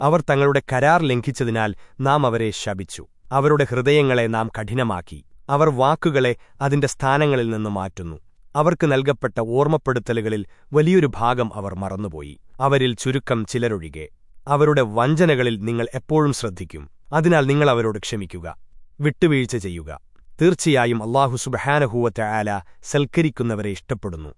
അവർ തങ്ങളുടെ കരാർ ലംഘിച്ചതിനാൽ നാം അവരെ ശപിച്ചു. അവരുടെ ഹൃദയങ്ങളെ നാം കഠിനമാക്കി. അവർ വാക്കുകളെ അതിന്റെ സ്ഥാനങ്ങളിൽ നിന്ന് മാറ്റുന്നു. അവർക്ക് നൽകപ്പെട്ട ഓർമ്മപ്പെടുത്തലുകളിൽ വലിയൊരു ഭാഗം അവർ മറന്നുപോയി. അവരിൽ ചുരുക്കം ചിലരൊഴികെ. അവരുടെ വഞ്ചനകളിൽ നിങ്ങൾ എപ്പോഴും ശ്രദ്ധിക്കും. അതിനാൽ നിങ്ങൾ അവരോട് ക്ഷമിക്കുക. വിട്ടുവീഴ്ച ചെയ്യുക. തീർച്ചയായും അള്ളാഹു സുബഹാനഹൂവറ്റ ആല സൽക്കരിക്കുന്നവരെ ഇഷ്ടപ്പെടുന്നു.